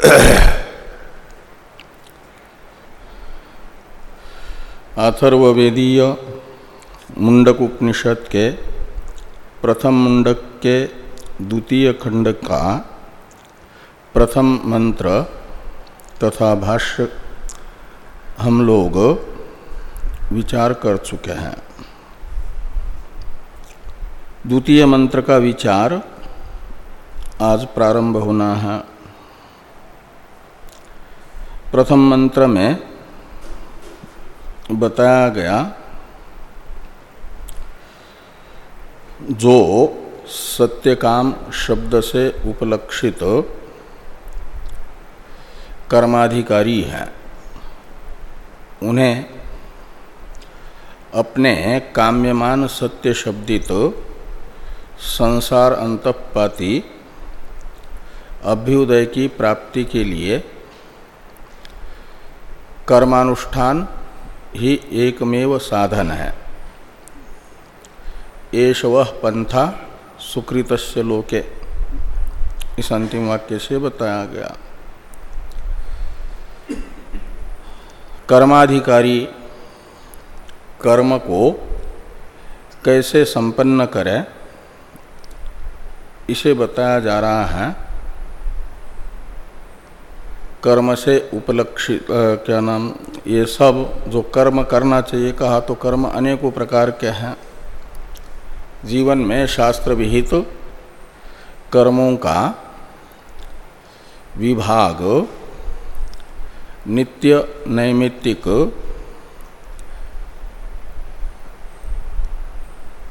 अथर्ववेदीय मुंडक उपनिषद के प्रथम मुंडक के द्वितीय खंड का प्रथम मंत्र तथा भाष्य हम लोग विचार कर चुके हैं। द्वितीय मंत्र का विचार आज प्रारंभ होना है। प्रथम मंत्र में बताया गया, जो सत्यकाम शब्द से उपलक्षित कर्माधिकारी हैं। उन्हें अपने काम्यमान सत्य शब्दित संसार अंतपाती अभ्युदय की प्राप्ति के लिए कर्मानुष्ठान ही एकमेव साधन है। एष वह पंथा सुकृत लोके। इस अंतिम वाक्य से बताया गया। कर्माधिकारी कर्म को कैसे संपन्न करे, इसे बताया जा रहा है कर्म से उपलक्षित क्या नाम, ये सब जो कर्म करना चाहिए, कहा तो कर्म अनेकों प्रकार के हैं। जीवन में शास्त्र विहित तो कर्मों का विभाग, नित्य नैमित्तिक,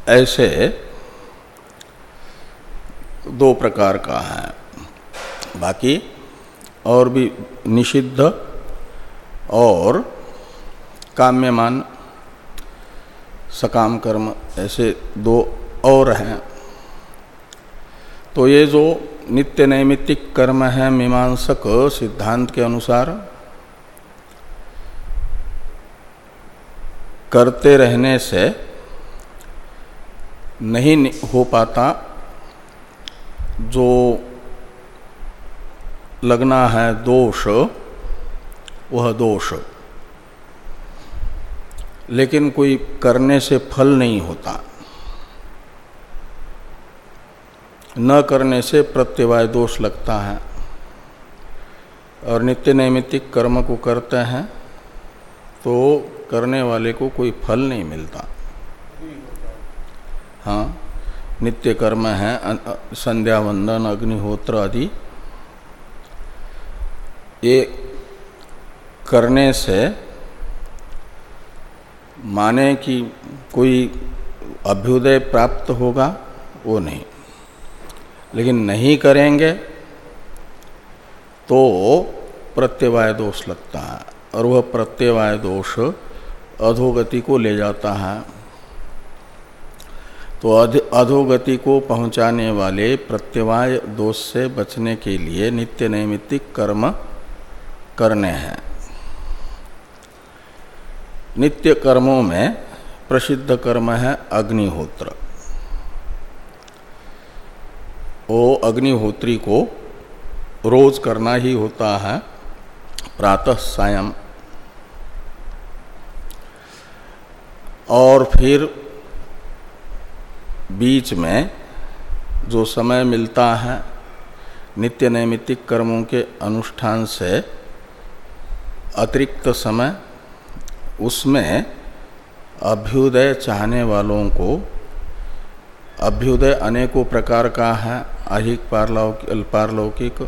ऐसे दो प्रकार का है। बाकी और भी निषिद्ध और काम्यमान सकाम कर्म ऐसे दो और हैं। तो ये जो नित्य नैमित्तिक कर्म है, मीमांसक सिद्धांत के अनुसार, करते रहने से नहीं हो पाता जो लगना है दोष, वह दोष। लेकिन कोई करने से फल नहीं होता। न करने से प्रत्यवाय दोष लगता है। और नित्य नैमित्तिक कर्म को करते हैं तो करने वाले को कोई फल नहीं मिलता। हाँ नित्य कर्म है संध्या वंदन, अग्निहोत्र आदि। ये करने से माने कि कोई अभ्युदय प्राप्त होगा, वो नहीं। लेकिन नहीं करेंगे तो प्रत्यवाय दोष लगता है, और वह प्रत्यवाय दोष अधोगति को ले जाता है। तो अधोगति को पहुँचाने वाले प्रत्यवाय दोष से बचने के लिए नित्य नैमित्तिक कर्म करने हैं। नित्य कर्मों में प्रसिद्ध कर्म है अग्निहोत्र। वो अग्निहोत्री को रोज करना ही होता है, प्रातः सायं। और फिर बीच में जो समय मिलता है, नित्य नैमित्तिक कर्मों के अनुष्ठान से अतिरिक्त समय उसमें अभ्युदय चाहने वालों को, अभ्युदय अनेकों प्रकार का है, अहिक पारलौकिक पारलौकिक,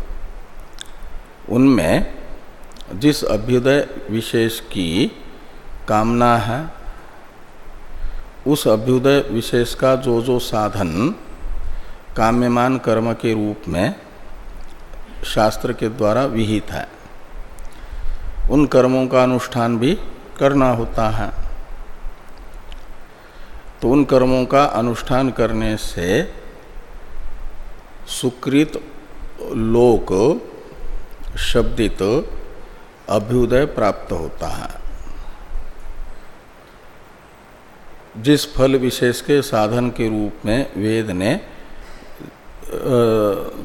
उनमें जिस अभ्युदय विशेष की कामना है, उस अभ्युदय विशेष का जो जो साधन काम्यमान कर्म के रूप में शास्त्र के द्वारा विहित है। उन कर्मों का अनुष्ठान भी करना होता है। तो उन कर्मों का अनुष्ठान करने से सुकृत लोक शब्दित अभ्युदय प्राप्त होता है। जिस फल विशेष के साधन के रूप में वेद ने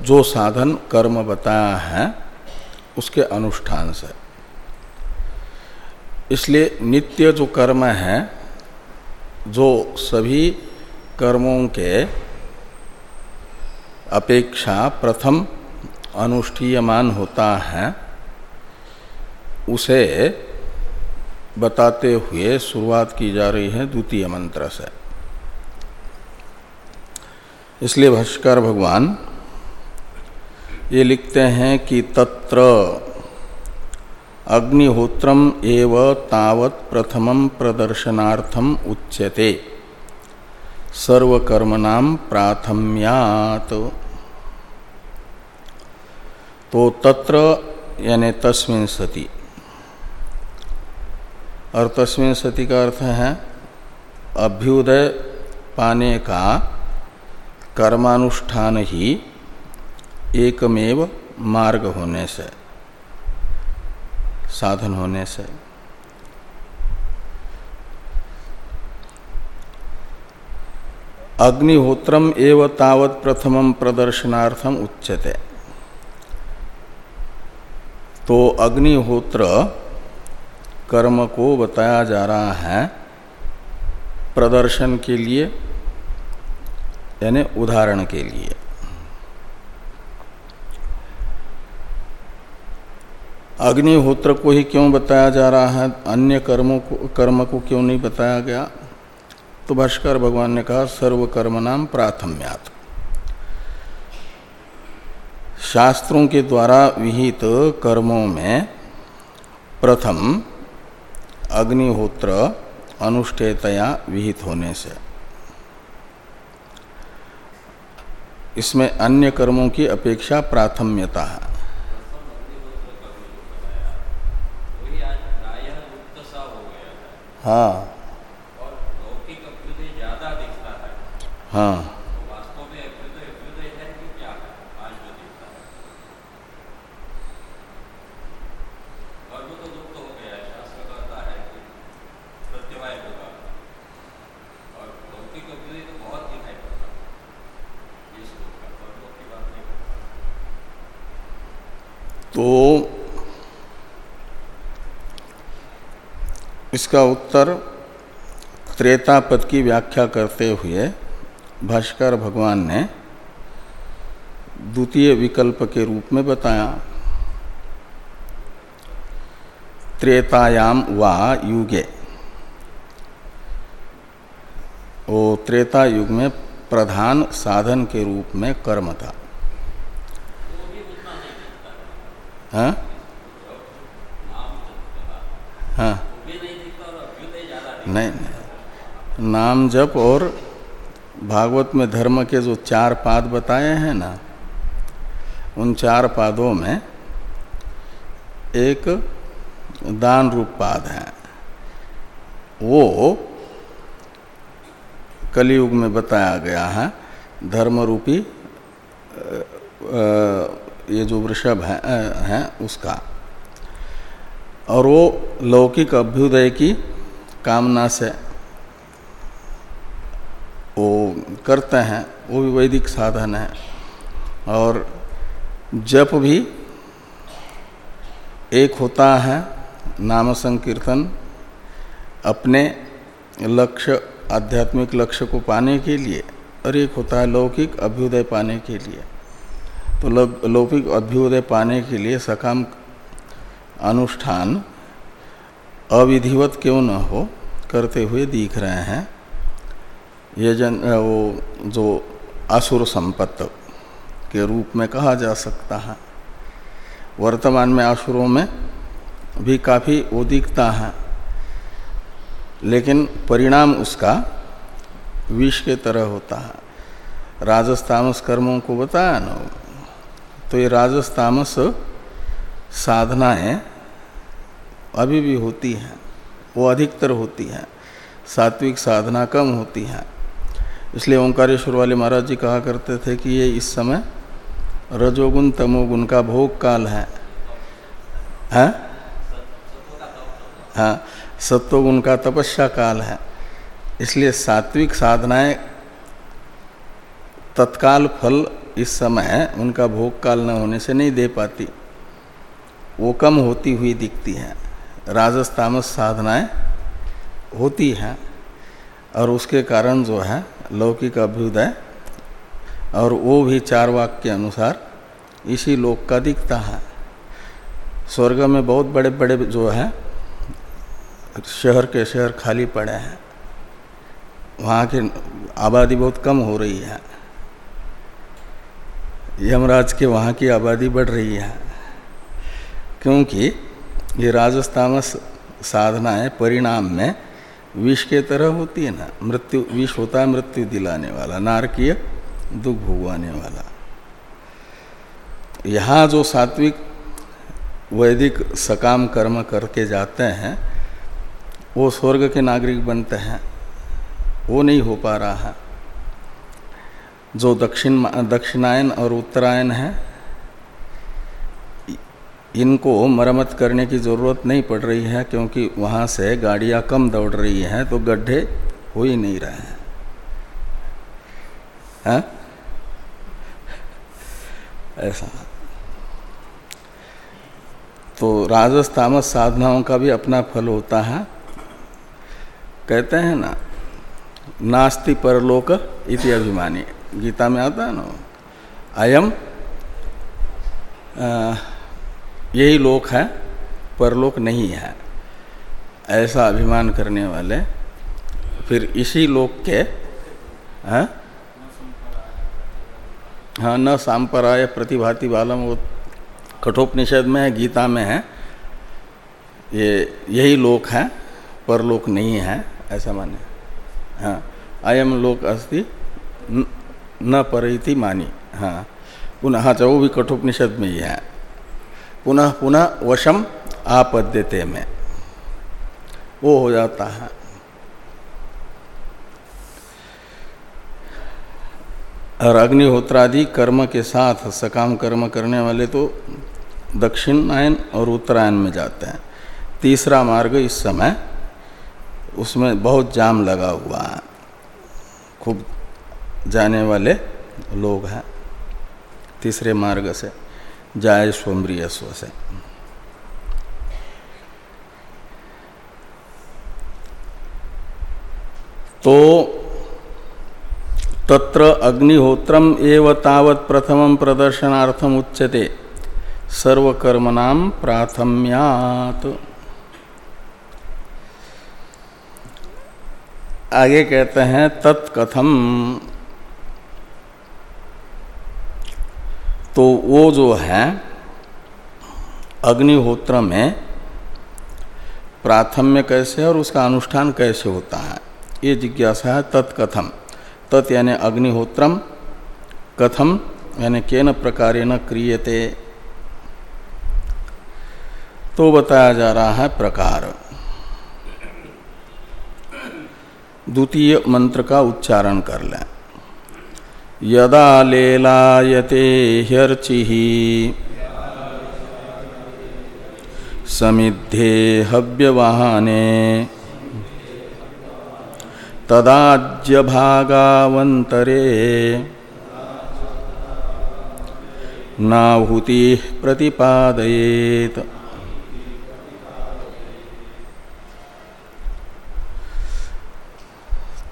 जो साधन कर्म बताया है, उसके अनुष्ठान से। इसलिए नित्य जो कर्म है, जो सभी कर्मों के अपेक्षा प्रथम अनुष्ठीयमान होता है, उसे बताते हुए शुरुआत की जा रही है द्वितीय मंत्र से। इसलिए भाष्कर भगवान ये लिखते हैं कि तत्र अग्निहोत्रम एव तावत प्रथमम प्रदर्शनार्थम उच्यते। सर्वकर्मणाम प्राथम्यात। तो तत्र यानी तस्मिन सती। और तस्मिन सती का अर्थ है, अभ्युदय पाने का कर्मानुष्ठान ही एकमेव मार्ग होने से। साधन होने से। अग्निहोत्रम एव तावत प्रथमम प्रदर्शनार्थम उच्यते। तो अग्निहोत्र कर्म को बताया जा रहा है प्रदर्शन के लिए, यानी उदाहरण के लिए। अग्निहोत्र को ही क्यों बताया जा रहा है? अन्य कर्मों को कर्म को क्यों नहीं बताया गया? तो भाष्कर भगवान ने कहा सर्व कर्म नाम प्राथम्यात। शास्त्रों के द्वारा विहित कर्मों में प्रथम अग्निहोत्र अनुष्ठेयतया विहित होने से। इसमें अन्य कर्मों की अपेक्षा प्राथम्यता है। हाँ। है हाँ तो वास्तव में अभ्युदय अभ्युदय है कि क्या है आज जो दिखता है कर्म तो लुप्त हो गया है शास्त्र कहता है कि प्रत्यवाय होगा और लौकिक अभ्युदय तो बहुत दिखाई पड़ता है इस लोक का कर्मों की बात नहीं करता तो इसका उत्तर त्रेता पद की व्याख्या करते हुए भाष्कर भगवान ने द्वितीय विकल्प के रूप में बताया। त्रेतायाम वा युगे। वो त्रेता युग में प्रधान साधन के रूप में कर्म था हाँ हाँ वो भी नहीं दिखता और अभ्युदय ज़्यादा दिखता नहीं नहीं नाम जप और भागवत में धर्म के जो चार पाद बताए हैं ना उन चार पादों में एक दान रूप पाद है। वो कलयुग में बताया गया है धर्म रूपी ये जो वृषभ है, है उसका। और वो लौकिक अभ्युदय की कामना से वो करते हैं, वो भी वैदिक साधन है। और जप भी एक होता है, नाम संकीर्तन, अपने लक्ष्य, आध्यात्मिक लक्ष्य को पाने के लिए, और एक होता है लौकिक अभ्युदय पाने के लिए। तो लौकिक अभ्युदय पाने के लिए सकाम अनुष्ठान अविधिवत क्यों न हो, करते हुए दिख रहे हैं। ये जन वो जो असुर संपत्त के रूप में कहा जा सकता है। वर्तमान में असुरों में भी काफ़ी वो दिखता है, लेकिन परिणाम उसका विष के तरह होता है। राजस्तामस कर्मों को बताया ना? तो ये राजस्तामस साधनाएँ अभी भी होती हैं, वो अधिकतर होती हैं, सात्विक साधना कम होती हैं। इसलिए ओंकारेश्वर वाले महाराज जी कहा करते थे कि ये इस समय रजोगुण तमोगुण का भोग काल है। हैं? हाँ सत्वगुण का तपस्या काल है। इसलिए सात्विक साधनाएँ तत्काल फल इस समय उनका भोग काल न होने से नहीं दे पाती। वो कम होती हुई दिखती हैं। राजस्तामस साधनाएँ होती हैं और उसके कारण जो है लौकिक अभ्युदय और वो भी चार वाक के अनुसार इसी लोक का दिखता है। स्वर्ग में बहुत बड़े बड़े जो है, शहर के शहर खाली पड़े हैं। वहाँ की आबादी बहुत कम हो रही है। यमराज के वहाँ की आबादी बढ़ रही है। क्योंकि ये राजस्थामस साधनाएँ परिणाम में विष के तरह होती है ना? मृत्यु, विष होता है मृत्यु दिलाने वाला, नारकीय दुख भुगवाने वाला। यहाँ जो सात्विक, वैदिक सकाम कर्म करके जाते हैं, वो स्वर्ग के नागरिक बनते हैं। वो नहीं हो पा रहा है। जो दक्षिण, दक्षिणायन और उत्तरायण है इनको मरम्मत करने की ज़रूरत नहीं पड़ रही है, क्योंकि वहाँ से गाड़ियाँ कम दौड़ रही हैं तो गड्ढे हो ही नहीं रहे हैं। है? ऐसा। तो राजस्थामस साधनाओं का भी अपना फल होता है। कहते हैं ना, नास्ति परलोक इति अभिमानी। गीता में आता है ना, अयम यही लोक है, परलोक नहीं है, ऐसा अभिमान करने वाले। फिर इसी लोक के हाँ? हाँ न सांपराय प्रतिभाति बालम, वो कठोपनिषद में है, गीता में है। ये, यही लोक है, परलोक नहीं है, ऐसा माने। हाँ अयम लोक अस्ति, न परिति मानी। हाँ पुनः हाँ भी कठोपनिषद में ही है। पुनः पुनः वशम आपद्यते में। वो हो जाता है। और अग्निहोत्रादि कर्म के साथ सकाम कर्म करने वाले तो दक्षिणायन और उत्तरायण में जाते हैं। तीसरा मार्ग इस समय उसमें बहुत जाम लगा हुआ है। खूब जाने वाले लोग हैं। तीसरे मार्ग से। जाय स्वम्रिय स्व से तो तत्र अग्निहोत्रम एव तावत प्रथम प्रदर्शनार्थम उच्यते। सर्वकर्मणाम प्राथम्यात। आगे कहते हैं, तत्कथम। तो वो जो है, अग्निहोत्र में प्राथम्य कैसे और उसका अनुष्ठान कैसे होता है, ये जिज्ञासा है तत्कथम। तत् यानी अग्निहोत्रम, कथम यानी केन न क्रियते। तो बताया जा रहा है प्रकार। द्वितीय मंत्र का उच्चारण कर लें। यदा लेलायते ह्यर्चि। समिद्धे हव्यवाहने। तदाज्य भागावंतरे नाहुति प्रतिपादयेत।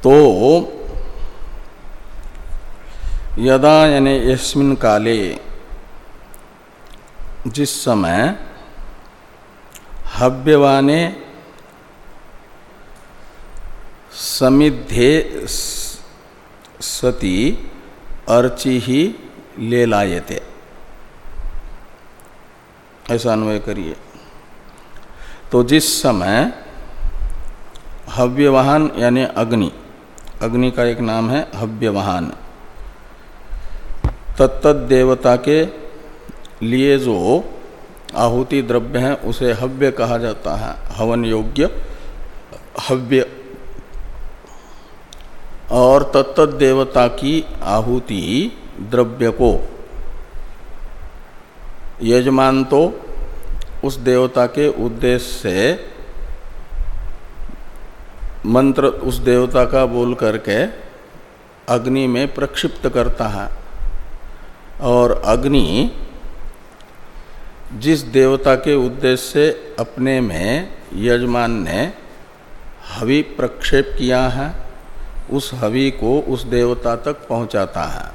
तो यदा यानी यस्मिन काले, जिस समय हव्यवाने समिधे सती अर्चि ही ले लायते ऐसा अन्वय करिए। तो जिस समय हव्यवाहन यानी अग्नि अग्नि का एक नाम है, हव्यवाहन। तत्त देवता के लिए जो आहुति द्रव्य हैं, उसे हव्य कहा जाता है। हवन योग्य, हव्य। और तत्त देवता की आहुति द्रव्य को। यजमान तो उस देवता के उद्देश्य से मंत्र उस देवता का बोल करके अग्नि में प्रक्षिप्त करता है। और अग्नि जिस देवता के उद्देश्य से अपने में यजमान ने हवि प्रक्षेप किया है, उस हवि को उस देवता तक पहुंचाता है।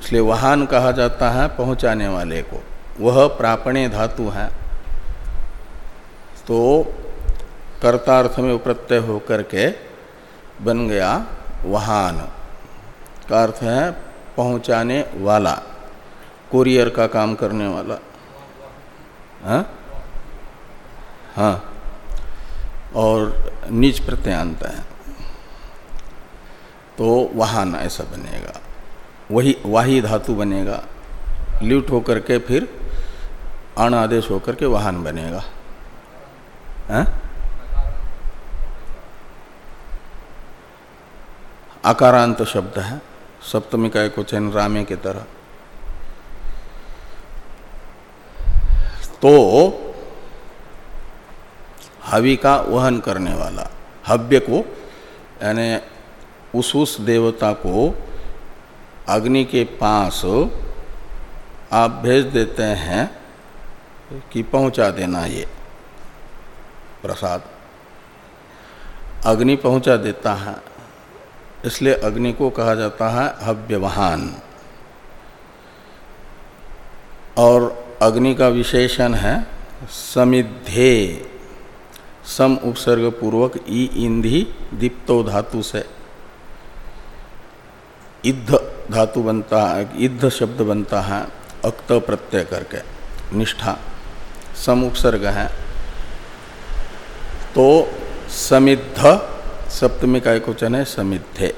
इसलिए वाहन कहा जाता है पहुँचाने वाले को। वह प्रापणे धातु है। तो कर्तार्थ में प्रत्यय होकर के बन गया वाहन। का अर्थ है पहुँचाने वाला कुरियर का काम करने वाला। हाँ? हाँ। और नीच प्रत्यांत है। तो वाहन ऐसा बनेगा। वही, वाही धातु बनेगा। ल्यूट होकर के फिर अण आदेश होकर के वाहन बनेगा। है? आकारांत शब्द है। सप्तमी का एक वचन रामे की तरह। तो हवि का वहन करने वाला, हव्य को, यानी उस उस देवता को अग्नि के पास आप भेज देते हैं कि पहुँचा देना ये प्रसाद। अग्नि पहुँचा देता है। इसलिए अग्नि को कहा जाता है हव्यवहान। और अग्नि का विशेषण है समिधे सम उपसर्ग पूर्वक ई इंधी दीप्तो धातु से। इद्ध धातु बनता है, इद्ध शब्द बनता है, अक्त प्रत्यय करके, निष्ठा। सम उपसर्ग है। तो समिद्ध सप्तमी का एक वचन है समिद्धे।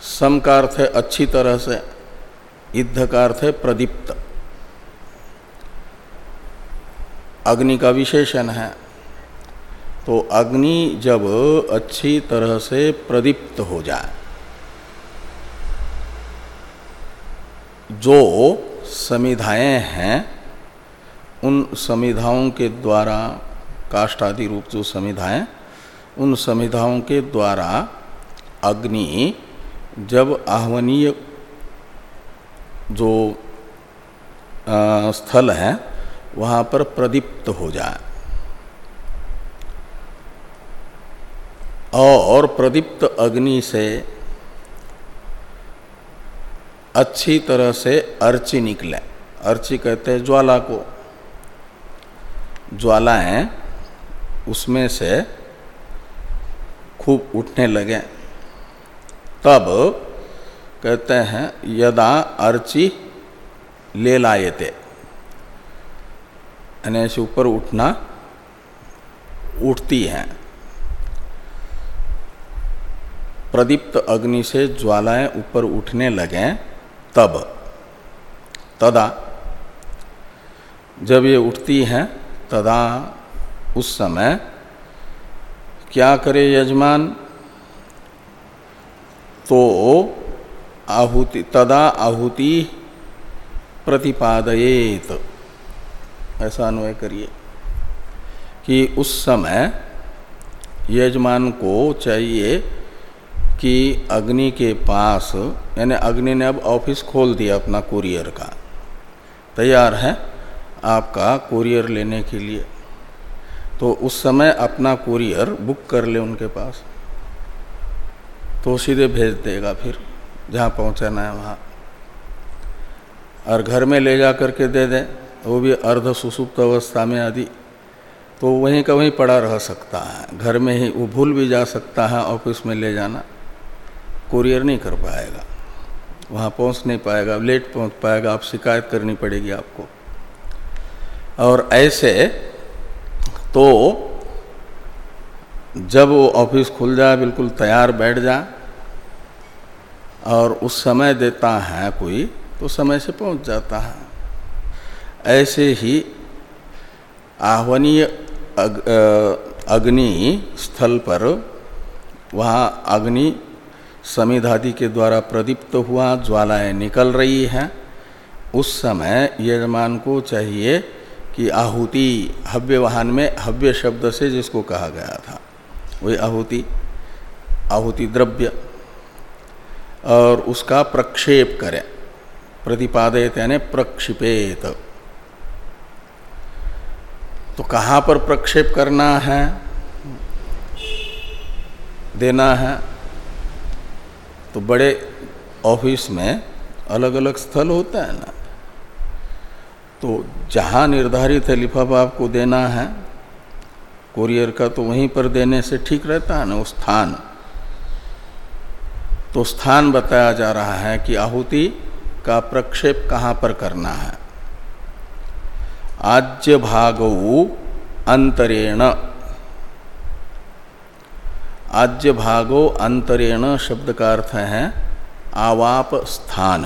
सम का अर्थ है अच्छी तरह से इद्ध का अर्थ है प्रदीप्त। अग्नि का विशेषण है। तो अग्नि जब अच्छी तरह से प्रदीप्त हो जाए, जो समिधाएँ हैं, उन समिधाओं के द्वारा काष्ट आदि रूप जो समिधाएँ उन समिधाओं के द्वारा अग्नि जब आह्वनीय जो आ, स्थल है वहाँ पर प्रदीप्त हो जाए। और प्रदीप्त अग्नि से अच्छी तरह से अर्ची निकले। अर्ची कहते हैं ज्वाला को। ज्वालाएँ उसमें से खूब उठने लगे। तब कहते हैं, यदा अर्ची ले लाए थे यानी ऐसे ऊपर उठना उठती हैं। प्रदीप्त अग्नि से ज्वालाएँ ऊपर उठने लगे। तब, तदा, जब ये उठती हैं, तदा उस समय क्या करे यजमान? तो आहुति, तदा आहुति प्रतिपादयेत। ऐसा अन्वय करिए कि उस समय यजमान को चाहिए कि अग्नि के पास, यानी अग्नि ने अब ऑफ़िस खोल दिया अपना कुरियर का। तैयार है आपका कुरियर लेने के लिए। तो उस समय अपना कुरियर बुक कर ले उनके पास। तो सीधे भेज देगा फिर, जहाँ पहुँचाना है वहाँ। और घर में ले जा करके दे दें, वो भी अर्ध सुसुप्त अवस्था में आदि। तो वहीं का वहीं पड़ा रह सकता है। घर में ही वो भूल भी जा सकता है ऑफ़िस में ले जाना। कुरियर नहीं कर पाएगा। वहाँ पहुँच नहीं पाएगा लेट पहुँच पाएगा। आप शिकायत करनी पड़ेगी आपको। और ऐसे तो जब वो ऑफ़िस खुल जाए बिल्कुल तैयार बैठ जाए और उस समय देता है कोई तो समय से पहुँच जाता है। ऐसे ही आह्वनीय अग, अग्नि स्थल पर वहाँ अग्नि समिधादि के द्वारा प्रदीप्त हुआ ज्वालाएँ निकल रही हैं। उस समय यजमान को चाहिए कि आहुति हव्य वाहन में हव्य शब्द से जिसको कहा गया था, वही आहुति आहुति द्रव्य। और उसका प्रक्षेप करें। प्रतिपादित यानी प्रक्षिपेत। तो कहाँ पर प्रक्षेप करना है? देना है। तो बड़े ऑफ़िस में अलग अलग स्थल होता है ना। तो जहाँ निर्धारित है लिफाफा आपको देना है कोरियर का तो वहीं पर देने से ठीक रहता है ना, वो स्थान। तो स्थान बताया जा रहा है कि आहुति का प्रक्षेप कहाँ पर करना है। आज्य भाग अंतरेण। आज्य भागो अंतरेण शब्द का अर्थ है आवाप स्थान।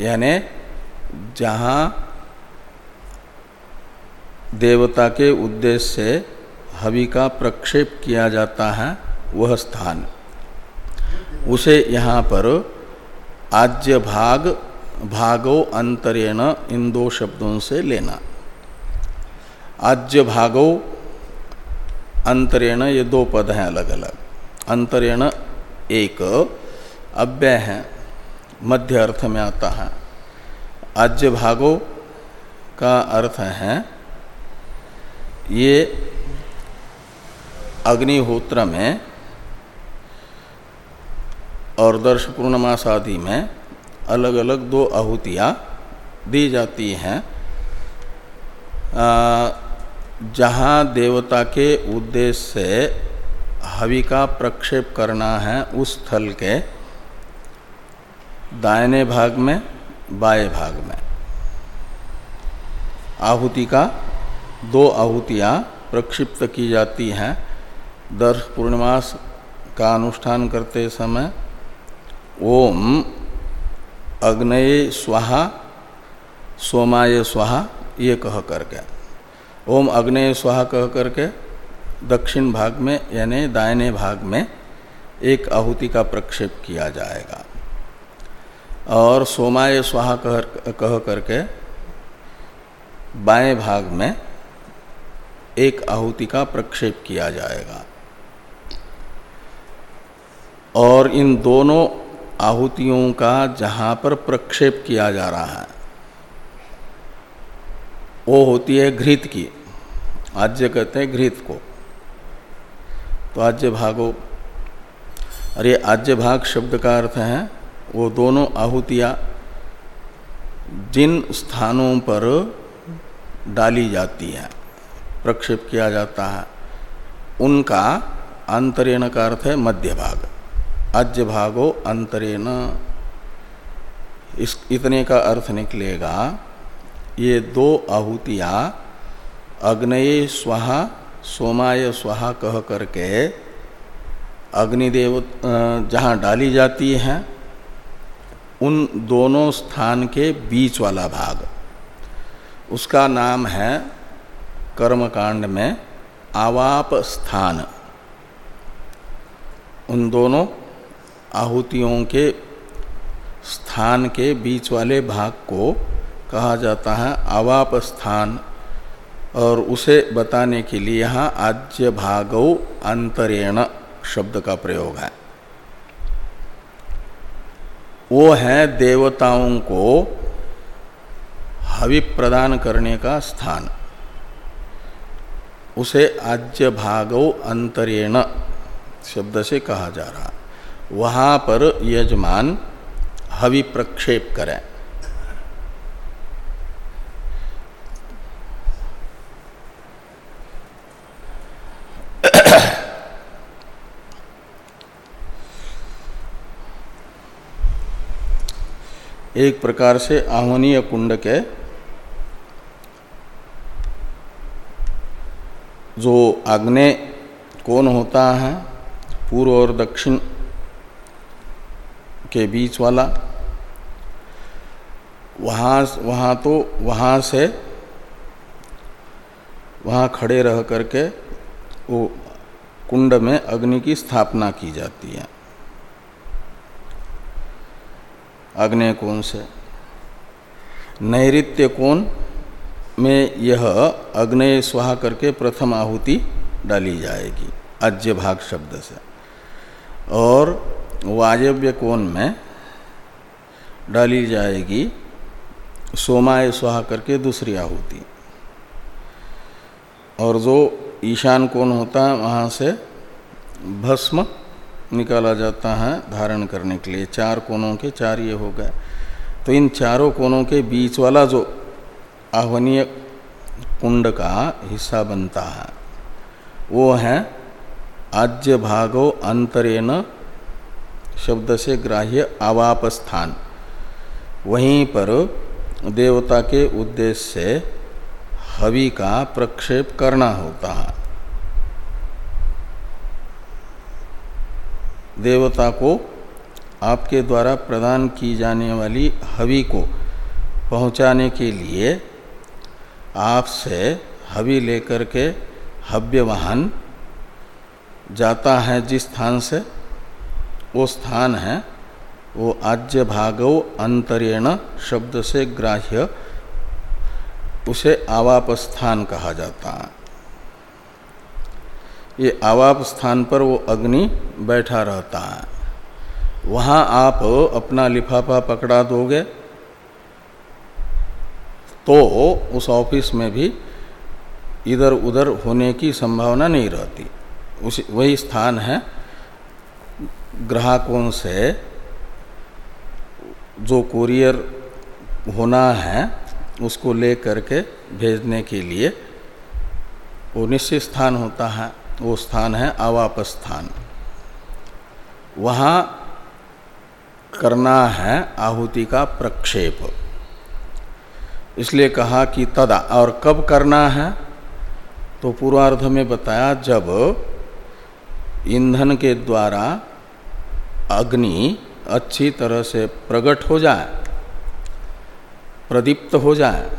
यानी जहाँ देवता के उद्देश्य से हवि का प्रक्षेप किया जाता है, वह स्थान। उसे यहाँ पर आज्य भाग, भागो अंतरेण इन दो शब्दों से लेना। आज्य भागो अंतरेण, ये दो पद हैं अलग अलग अंतरेण एक अव्यय है, मध्य अर्थ में आता है। आज्य भागो का अर्थ है, ये अग्निहोत्र में और दर्श पूर्णमास आदि में अलग अलग दो आहुतियाँ दी जाती हैं। जहाँ देवता के उद्देश्य से हवि का प्रक्षेप करना है, उस स्थल के दाहिने भाग में बाएँ भाग में। आहुति का दो आहुतियाँ प्रक्षिप्त की जाती हैं। दर्श पूर्णिमास का अनुष्ठान करते समय ओम अग्नय स्वाहा, सोमाय स्वाहा, ये कह करके। ओम अग्नय स्वाहा कह करके दक्षिण भाग में, यानी दाहिने भाग में एक आहुति का प्रक्षेप किया जाएगा। और सोमाय स्वाहा कह, कह करके बाएँ भाग में एक आहुति का प्रक्षेप किया जाएगा। और इन दोनों आहुतियों का जहाँ पर प्रक्षेप किया जा रहा है वो होती है घृत की। आज्य कहते हैं घृत को। तो आज्य भागो अरे आज्य भाग शब्द का अर्थ है वो दोनों आहुतियाँ जिन स्थानों पर डाली जाती है, प्रक्षेप किया जाता है, उनका अंतरेण का अर्थ है मध्य भाग अज्य भागो अंतरेण इस, इतने का अर्थ निकलेगा, ये दो आहुतियाँ अग्नये स्वाहा, सोमाय स्वाहा कह करके अग्निदेव जहाँ डाली जाती हैं उन दोनों स्थान के बीच वाला भाग। उसका नाम है कर्मकांड में आवाप स्थान। उन दोनों आहुतियों के स्थान के बीच वाले भाग को कहा जाता है आवाप स्थान और उसे बताने के लिए यहाँ आज्य भागो अंतरेण शब्द का प्रयोग है। वो है देवताओं को हवि प्रदान करने का स्थान। उसे आज्य भागो अंतरेण शब्द से कहा जा रहा। वहाँ पर यजमान हवि प्रक्षेप करें। एक प्रकार से आह्वनीय कुंड के जो आग्ने कौन होता है, पूर्व और दक्षिण के बीच वाला। वहाँ वहाँ तो वहाँ से, वहाँ खड़े रह करके वो कुंड में अग्नि की स्थापना की जाती है। अग्नि कोण से। नैत्य कोण में यह अग्नि स्वाहा करके प्रथम आहुति डाली जाएगी अज्य भाग शब्द से। और वायव्य कोण में डाली जाएगी, सोमाय स्वाहा करके दूसरी आहुति। और जो ईशान कोण होता है, वहाँ से भस्म निकाला जाता है धारण करने के लिए। चार कोनों के, चार ये हो गए। तो इन चारों कोनों के बीच वाला जो आह्वनीय कुंड का हिस्सा बनता है, वो है आज्य भागो अंतरेण शब्द से ग्राह्य आवाप स्थान वहीं पर देवता के उद्देश्य से हवि का प्रक्षेप करना होता है। देवता को आपके द्वारा प्रदान की जाने वाली हवि को पहुँचाने के लिए आपसे हवि लेकर के हव्य वाहन जाता है जिस स्थान से, वो स्थान है, वो आज्य भागव अंतरेण शब्द से ग्राह्य, उसे आवाप स्थान कहा जाता है। ये आवाप स्थान पर वो अग्नि बैठा रहता है। वहाँ आप अपना लिफाफा पकड़ा दोगे तो उस ऑफ़िस में भी इधर उधर होने की संभावना नहीं रहती। उसी, वही स्थान है ग्राहकों से जो कुरियर होना है, उसको ले करके भेजने के लिए वो निश्चित स्थान होता है। वो स्थान है आवाप स्थान वहाँ करना है आहुति का प्रक्षेप। इसलिए कहा कि तदा, और कब करना है? तो पूर्वार्ध में बताया, जब ईंधन के द्वारा अग्नि अच्छी तरह से प्रकट हो जाए, प्रदीप्त हो जाए,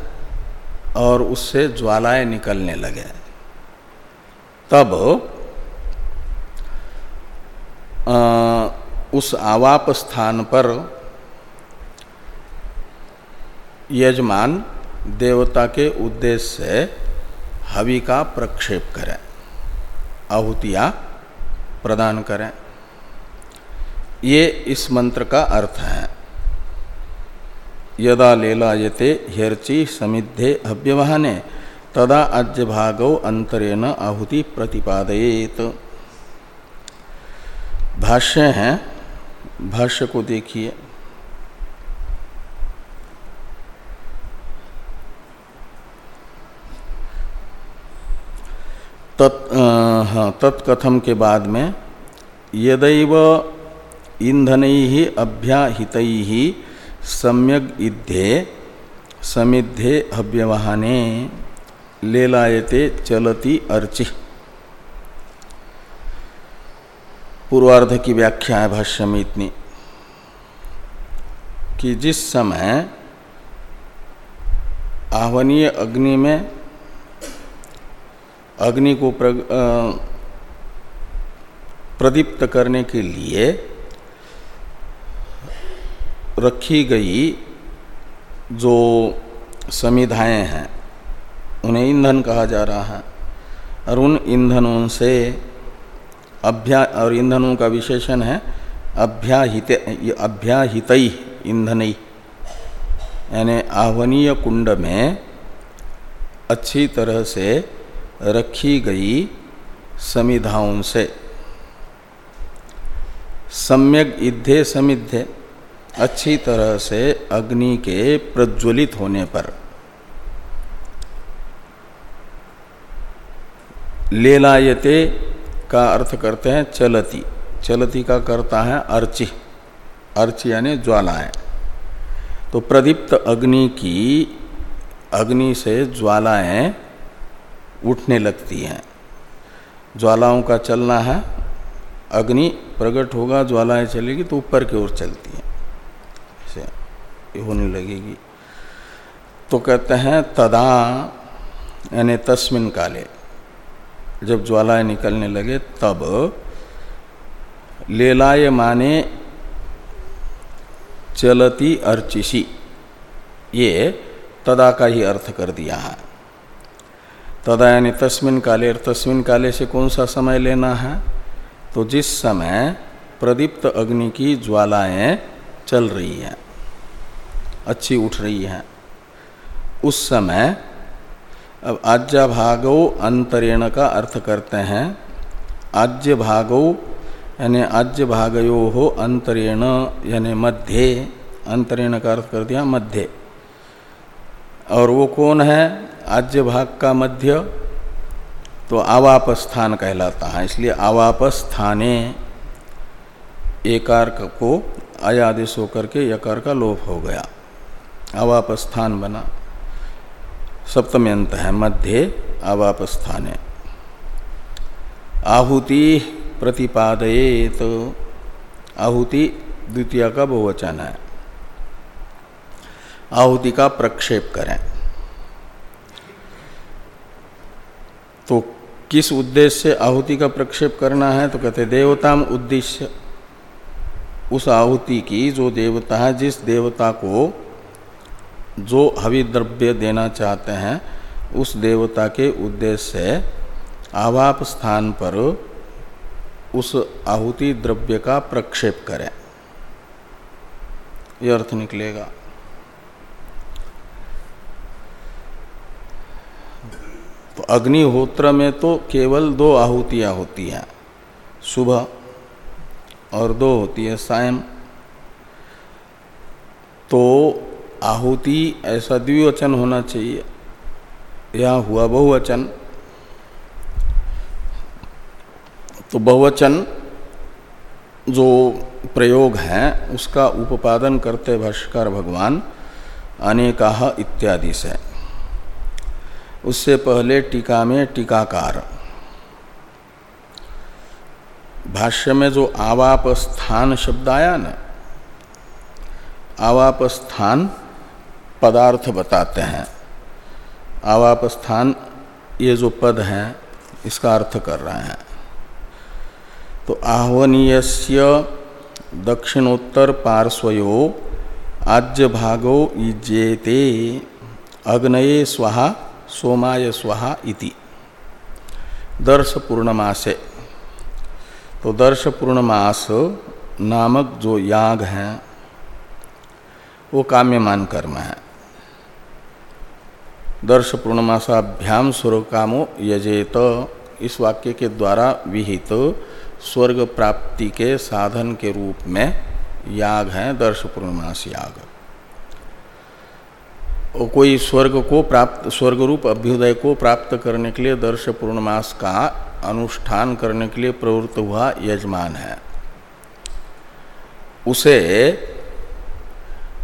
और उससे ज्वालाएँ निकलने लगे। तब आ, उस आवाप स्थान पर यजमान देवता के उद्देश्य से हवि का प्रक्षेप करें आहुतियाँ प्रदान करें। ये इस मंत्र का अर्थ है। यदा लेलायते ह्यर्चि समिद्धे हव्यवहने तदा अज्य भागव अंतरेण आहुति प्रतिपादयेत। भाष्य है, भाष्य को देखिए। तत् हाँ तत्कथम के बाद में, यदैव ईंधन अभ्याहित सम्यक इध्ये समिद्धे हव्यवहाने। लेलायते चलती अर्चि। पूर्वार्ध की व्याख्या है भाष्य में इतनी, कि जिस समय आह्वनीय अग्नि में अग्नि को प्रदीप्त करने के लिए रखी गई जो समिधाएँ हैं उन्हें ईंधन कहा जा रहा है और उन ईंधनों से अभ्या और ईंधनों का विशेषण है अभ्याहित अभ्याहित ईंधन। यानी आह्वनीय कुंड में अच्छी तरह से रखी गई समिधाओं से। सम्यक इद्धे समिद्धे अच्छी तरह से अग्नि के प्रज्वलित होने पर। लेलायते का अर्थ करते हैं चलती। चलती का करता है अर्चि। अर्चि यानी ज्वालाएँ। तो प्रदीप्त अग्नि की, अग्नि से ज्वालाएँ उठने लगती हैं। ज्वालाओं का चलना है, अग्नि प्रकट होगा, ज्वालाएँ चलेगी तो ऊपर की ओर चलती हैं। ऐसे होने लगेगी। तो कहते हैं तदा, यानी तस्मिन काले। जब ज्वालाएँ निकलने लगे तब लेलाय माने चलती अर्चिसी ये तदा का ही अर्थ कर दिया है। तदा यानी तस्मिन काले और तस्मिन काले से कौन सा समय लेना है? तो जिस समय प्रदीप्त अग्नि की ज्वालाएँ चल रही हैं, अच्छी उठ रही हैं, उस समय अब आज्य भागो अंतरेण का अर्थ करते हैं। आज्य भागो, यानी आज्य भागयो हो अंतरेण, यानी मध्य। अंतरेण का अर्थ कर दिया मध्य। और वो कौन है? आज्य भाग का मध्य। तो आवाप स्थान कहलाता है, इसलिए आवाप स्थाने एकार को अयादेश होकर के यकार का लोप हो गया। अवाप स्थान बना। सप्तमी अंत है, मध्य अवाप स्थाने आहुति प्रतिपादयेत। तो आहुति द्वितीय का बहुवचन है। आहुति का प्रक्षेप करें। तो किस उद्देश्य से आहुति का प्रक्षेप करना है? तो कहते देवताम उद्देश्य। उस आहुति की जो देवता है, जिस देवता को जो हवि द्रव्य देना चाहते हैं, उस देवता के उद्देश्य से आवाप स्थान पर उस आहुति द्रव्य का प्रक्षेप करें। यह अर्थ निकलेगा। तो अग्निहोत्र में तो केवल दो आहुतियाँ होती हैं, सुबह और दो होती है सायं। तो आहुति ऐसा द्विवचन होना चाहिए। या हुआ बहुवचन। तो बहुवचन जो प्रयोग है, उसका उपादन करते भाष्कर भगवान अनेकाह इत्यादि से। उससे पहले टीका में टीकाकार। भाष्य में जो आवाप स्थान शब्द आया ना आवाप स्थान पदार्थ बताते हैं। आवाप स्थान, ये जो पद हैं, इसका अर्थ कर रहे हैं। तो आह्वनीय दक्षिणोत्तर पार्श्वयो आज्य भागो इजेते अग्नये स्वाहा सोमाय स्वाहा इति। दर्श पूर्णमासे। तो दर्श पूर्णमास नामक जो याग है, वो काम्यमान कर्म है। दर्श पूर्णमासाभ्याम स्वर्ग कामो यजेत। इस वाक्य के द्वारा विहित स्वर्ग प्राप्ति के साधन के रूप में याग है दर्श पूर्णमास याग कोई स्वर्ग को प्राप्त स्वर्ग रूप अभ्युदय को प्राप्त करने के लिए दर्श पूर्णमास का अनुष्ठान करने के लिए प्रवृत्त हुआ यजमान है। उसे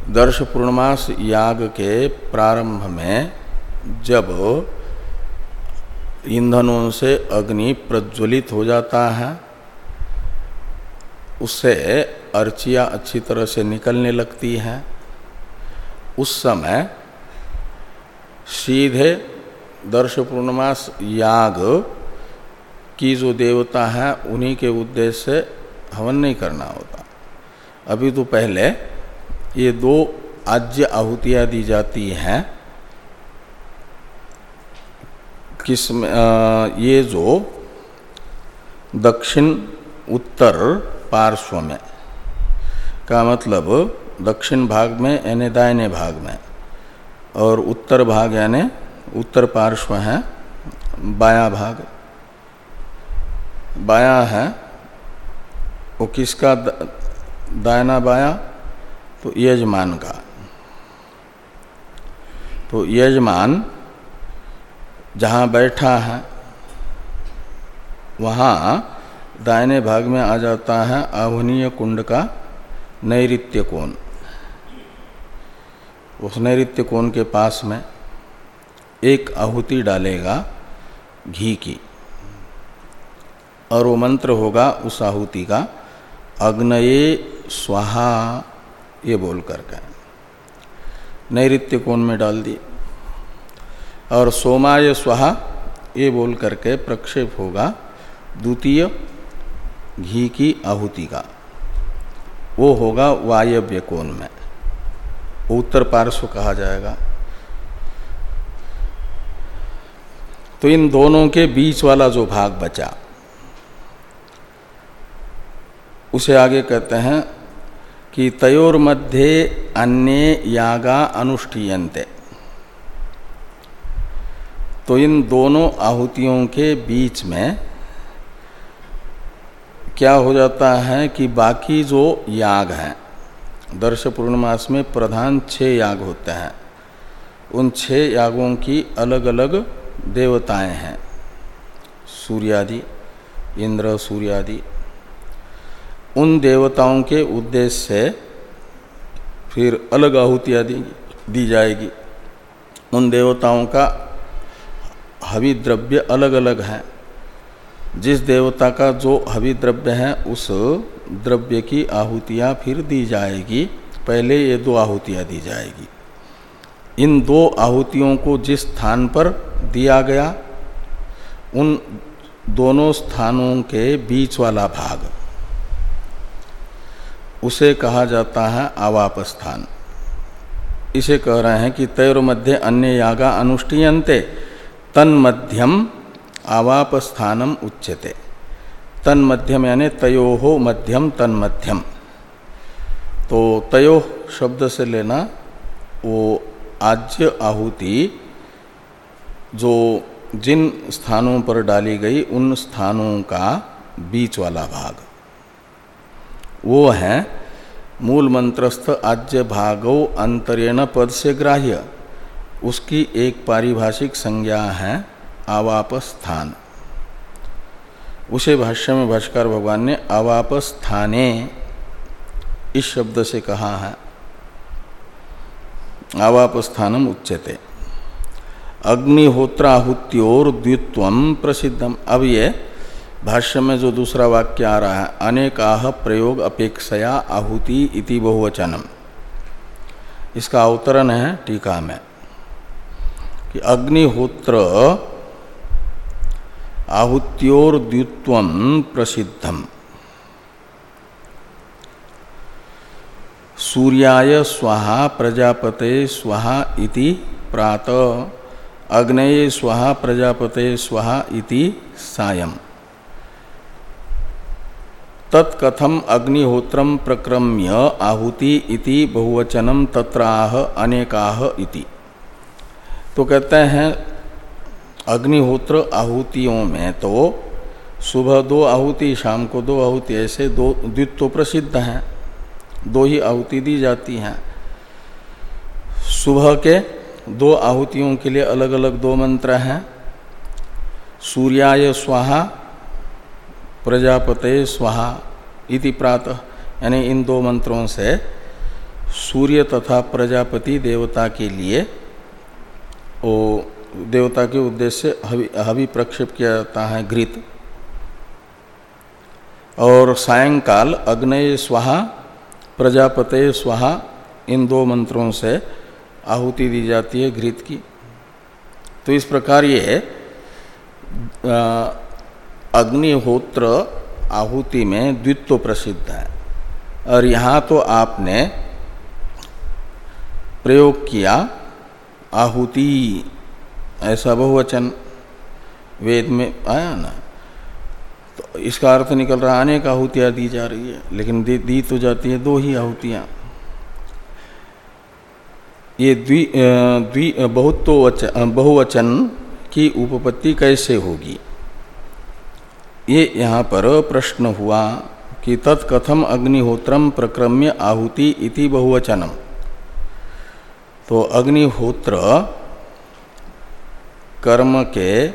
दर्श पूर्णमास याग के प्रारंभ में जब ईंधनों से अग्नि प्रज्वलित हो जाता है, उससे अर्चिया अच्छी तरह से निकलने लगती है। उस समय सीधे दर्श पूर्णमास याग की जो देवता है, उन्हीं के उद्देश्य से हवन नहीं करना होता। अभी तो पहले ये दो आज्य आहुतियाँ दी जाती हैं। किस ये जो दक्षिण उत्तर पार्श्व में, का मतलब दक्षिण भाग में यानी दायने भाग में, और उत्तर भाग यानी उत्तर पार्श्व है, बाया भाग। बाया है, वो किसका? दायना बाया तो यजमान का। तो यजमान जहाँ बैठा है, वहाँ दाहिने भाग में आ जाता है आह्वनीय कुंड का नैत्य कोण। उस नैत्य कोण के पास में एक आहुति डालेगा घी की, और वो मंत्र होगा उस आहुति का, अग्नये स्वाहा, ये बोल करके नैत्य कोण में डाल दी और सोमाय स्वाहा ये बोल करके प्रक्षेप होगा, द्वितीय घी की आहुति का। वो होगा वायव्य कोण में। उत्तर पार्श्व कहा जाएगा। तो इन दोनों के बीच वाला जो भाग बचा, उसे आगे कहते हैं कि तयोर मध्य अन्य यागा अनुष्ठीयते तो इन दोनों आहुतियों के बीच में क्या हो जाता है कि बाकी जो याग हैं दर्श पूर्णमास में प्रधान छः याग होते हैं। उन छः यागों की अलग अलग देवताएँ हैं। सूर्यादि इंद्र सूर्यादि। उन देवताओं के उद्देश्य से फिर अलग आहुतियाँ दी, दी जाएगी। उन देवताओं का हवि द्रव्य अलग अलग हैं। जिस देवता का जो हवि द्रव्य है, उस द्रव्य की आहुतियाँ फिर दी जाएगी। पहले ये दो आहुतियाँ दी जाएगी। इन दो आहुतियों को जिस स्थान पर दिया गया, उन दोनों स्थानों के बीच वाला भाग, उसे कहा जाता है आवाप स्थान। इसे कह रहे हैं कि तैर मध्य अन्य यागा अनुष्ठीयते तन मध्यम आवाप स्थानम उच्यते। तन मध्यम यानी तयो हो मध्यम तन मध्यम तो तयो शब्द से लेना वो आज्य आहुति, जो जिन स्थानों पर डाली गई उन स्थानों का बीच वाला भाग। वो है मूल मंत्रस्थ आज्य भागो अंतरेण पद से ग्राह्य। उसकी एक पारिभाषिक संज्ञा है आवाप स्थान उसे भाष्य में भाष्कर भगवान ने अवाप स्थाने इस शब्द से कहा है। आवाप स्थानम उच्चते अग्निहोत्राहुत्योर द्वित्व प्रसिद्धम। अब ये भाष्य में जो दूसरा वाक्य आ रहा है, अनेकाह प्रयोग अपेक्षया आहुति इति बहुवचनम। इसका अवतरण है टीका में। कि अग्निहोत्र आहुत्योर्द्युत्व प्रसिद्धम। सूर्याय स्वाहा, प्रजापते स्वाहा इति प्रात, अग्नये स्वाहा, प्रजापते स्वाहा इति सायं तत्कथम अग्निहोत्रम प्रक्रम्य आहुति इति बहुवचनम तत्राह अनेकाह इति। तो कहते हैं, अग्निहोत्र आहुतियों में तो सुबह दो आहुति, शाम को दो आहुति, ऐसे दो द्वित्व प्रसिद्ध हैं। दो ही आहुति दी जाती हैं। सुबह के दो आहुतियों के लिए अलग अलग दो मंत्र हैं। सूर्याय स्वाहा, प्रजापते स्वाहा इति प्रातः, यानी इन दो मंत्रों से सूर्य तथा प्रजापति देवता के लिए वो देवता के उद्देश्य से हवि हवि प्रक्षेप किया जाता है घृत। और सायंकाल अग्नय स्वाहा, प्रजापते स्वाहा, इन दो मंत्रों से आहुति दी जाती है घृत की। तो इस प्रकार ये अग्निहोत्र आहुति में द्वित्व प्रसिद्ध है। और यहाँ तो आपने प्रयोग किया आहुति ऐसा बहुवचन वेद में आया ना? तो इसका अर्थ निकल रहा अनेक आहुतियाँ दी जा रही है लेकिन दी, दी तो जाती है दो ही आहुतियाँ। ये द्वि द्वि बहुत तो वचन बहुवचन की उपपत्ति कैसे होगी? ये यहाँ पर प्रश्न हुआ कि तत्कथम अग्निहोत्रम प्रक्रम्य आहुति इति बहुवचनम। तो अग्निहोत्र कर्म के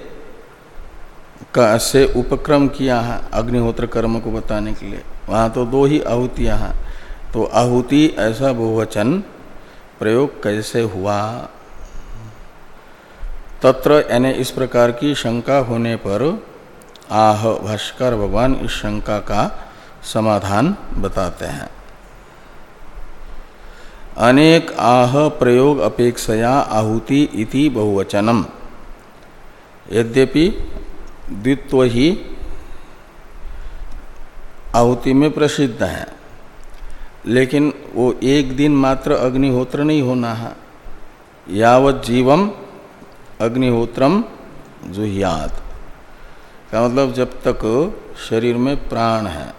का से उपक्रम किया है अग्निहोत्र कर्म को बताने के लिए। वहाँ तो दो ही आहुतियाँ हैं। तो आहुति ऐसा बहुवचन प्रयोग कैसे हुआ? तत्र यानी इस प्रकार की शंका होने पर आह, भाष्कर भगवान इस शंका का समाधान बताते हैं। अनेक आह प्रयोग अपेक्षया आहुति इति बहुवचनम। यद्यपि द्वित्व ही आहुति में प्रसिद्ध है, लेकिन वो एक दिन मात्र अग्निहोत्र नहीं होना है। यावत जीवम अग्निहोत्रम जुहियात। का मतलब जब तक शरीर में प्राण है,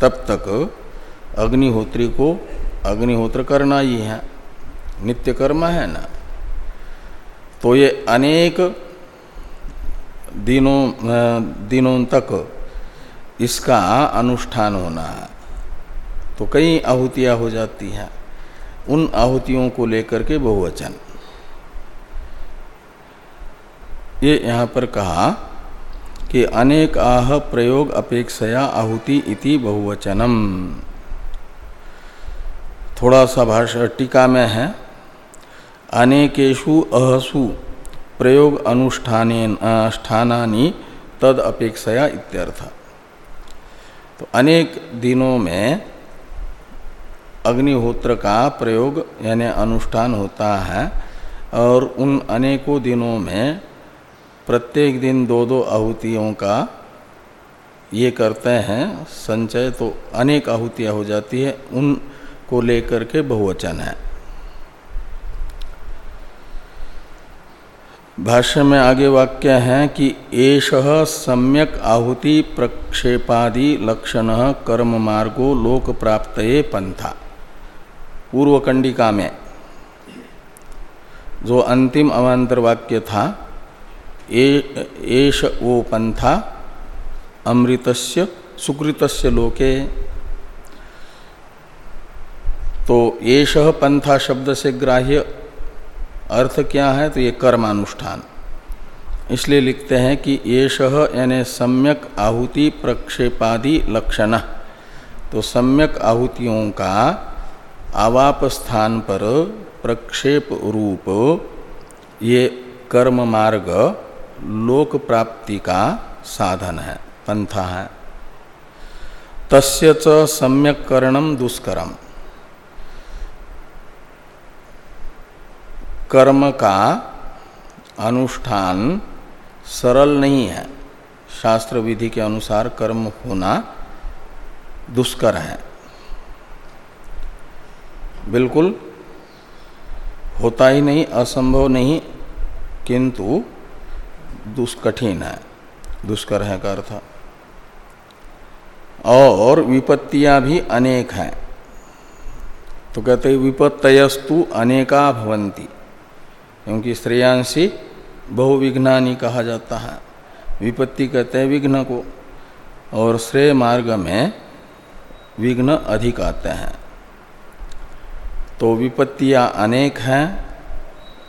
तब तक अग्निहोत्री को अग्निहोत्र करना ही। है नित्य कर्म है ना। तो ये अनेक दिनों दिनों तक इसका अनुष्ठान होना है। तो कई आहुतियाँ हो जाती हैं। उन आहुतियों को लेकर के बहुवचन। ये यहाँ पर कहा कि अनेक आह प्रयोग अपेक्षया आहुति इति बहुवचनम। थोड़ा सा भाषा टीका में है अनेकेशु अहसु प्रयोग अनुष्ठानी तद अपेक्षया इत्यर्थ। तो अनेक दिनों में अग्निहोत्र का प्रयोग यानी अनुष्ठान होता है और उन अनेकों दिनों में प्रत्येक दिन दो दो आहुतियों का ये करते हैं, संचय तो अनेक आहुतियाँ हो जाती है, उन को लेकर के बहुवचन है। भाष्य में आगे वाक्य है कि एष सम्यक आहुति प्रक्षेपादि लक्षण कर्म मार्गो लोक प्राप्त पंथा। पूर्व कंडिका में जो अंतिम अवान्तर वाक्य था एष वो पंथा, अमृतस्य, सुकृतस्य लोके तो एष पंथा शब्द से ग्राह्य अर्थ क्या है? तो ये कर्मानुष्ठान। इसलिए लिखते हैं कि ये यानी सम्यक आहुति प्रक्षेपादि लक्षण। तो सम्यक आहुतियों का आवाप स्थान पर प्रक्षेप रूप ये कर्म मार्ग लोक प्राप्ति का साधन है, पंथा है। तस्य च सम्यक करणम दुष्करम। कर्म का अनुष्ठान सरल नहीं है। शास्त्र विधि के अनुसार कर्म होना दुष्कर है। बिल्कुल होता ही नहीं, असंभव नहीं, किंतु दुष्कठिन है। दुष्कर है का अर्थ। और विपत्तियाँ भी अनेक हैं। तो कहते विपत्तयस्तु अनेका भवंती क्योंकि श्रेयांशी बहुविघ्नानी कहा जाता है। विपत्ति कहते हैं विघ्न को। और श्रेय मार्ग में विघ्न अधिक आते हैं। तो विपत्तियाँ अनेक हैं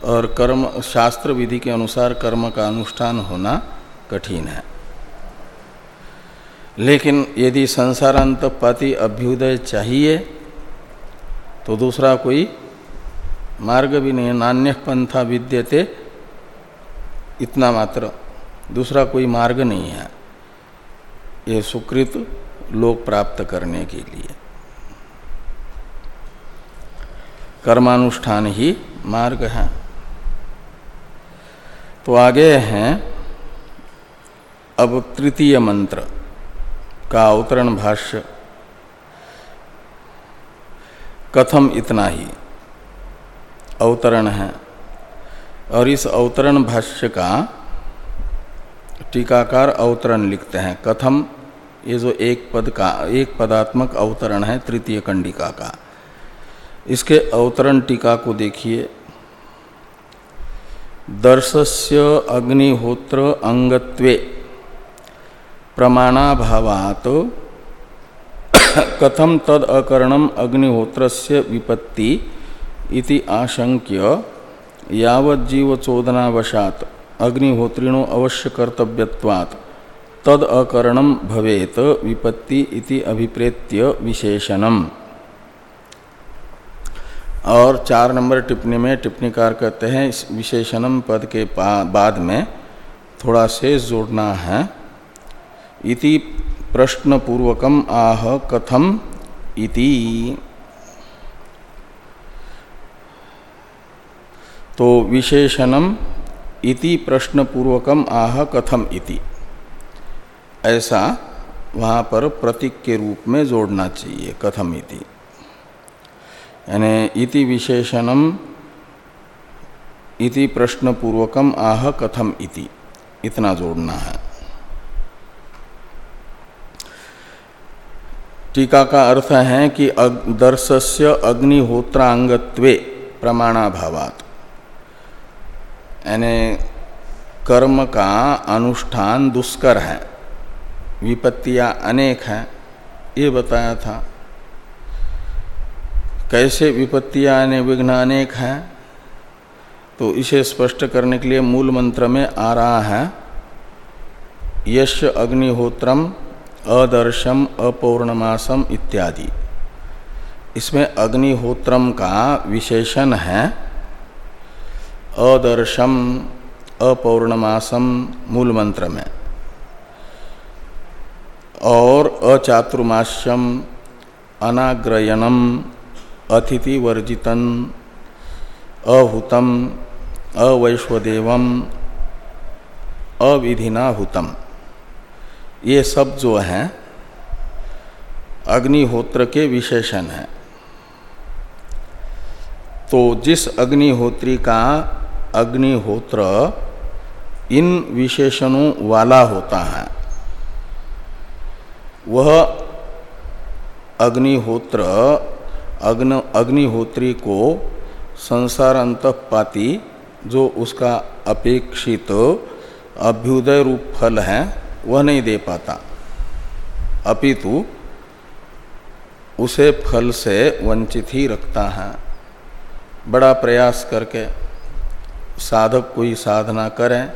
और कर्म, शास्त्र विधि के अनुसार कर्म का अनुष्ठान होना कठिन है। लेकिन यदि संसारांत पति अभ्युदय चाहिए तो दूसरा कोई मार्ग भी नहीं है नान्य पंथा विद्यते, इतना मात्र। दूसरा कोई मार्ग नहीं है, ये सुकृत लोक प्राप्त करने के लिए। कर्मानुष्ठान ही मार्ग है। तो आगे हैं, अब तृतीय मंत्र का अवतरण भाष्य। कथम इतना ही। अवतरण है। और इस अवतरण भाष्य का टीकाकार अवतरण लिखते हैं। कथम, ये जो एक पद का, एक पदात्मक अवतरण है, तृतीय कंडिका का। इसके अवतरण टीका को देखिए। दर्शस्य अग्निहोत्र अंगत्वे प्रमाणाभावात कथम तद अकरणम अग्निहोत्रस्य विपत्ति इति आशंक्य यावज्जीव चोदनावशात अग्निहोत्रिणो अवश्य कर्तव्यवात् तद अकरणम भवेत विपत्ति इति अभिप्रेत्य विशेषणम। और चार नंबर टिप्पणी में टिप्पणीकार कहते हैं, इस विशेषणम पद के बाद में थोड़ा शेष जोड़ना है। इति प्रश्न पूर्वकम आह कथम इति। तो विशेषणम इति प्रश्न पूर्वकम आह कथम इति। ऐसा वहाँ पर प्रतीक के रूप में जोड़ना चाहिए, कथम इति। यानी इति विशेषणम इति प्रश्न पूर्वकम आह कथम इति। इतना जोड़ना है। टीका का अर्थ है कि दर्शस्य अग्निहोत्रांगत्वे प्रमाणाभावात। यानी कर्म का अनुष्ठान दुष्कर है, विपत्तियाँ अनेक हैं, ये बताया था। कैसे विपत्तियाँ यानी विघ्न अनेक हैं तो इसे स्पष्ट करने के लिए मूल मंत्र में आ रहा है यश अग्निहोत्रम अदर्शम अपौर्णमासम इत्यादि। इसमें अग्निहोत्रम का विशेषण है अदर्शम अपौर्णमासम मूल मंत्र में और अचातुर्माश्यम अनाग्रयणम अतिथि वर्जितन अहुतम अवैश्वदेवम अविधिनाहुतम। ये सब जो हैं, अग्निहोत्र के विशेषण हैं। तो जिस अग्निहोत्री का अग्निहोत्र इन विशेषणों वाला होता है। वह अग्निहोत्र, अग्न, अग्निहोत्री को संसार अंतपाती जो उसका अपेक्षित अभ्युदय रूप फल है, वह नहीं दे पाता। अपितु उसे फल से वंचित ही रखता है। बड़ा प्रयास करके साधक कोई साधना करें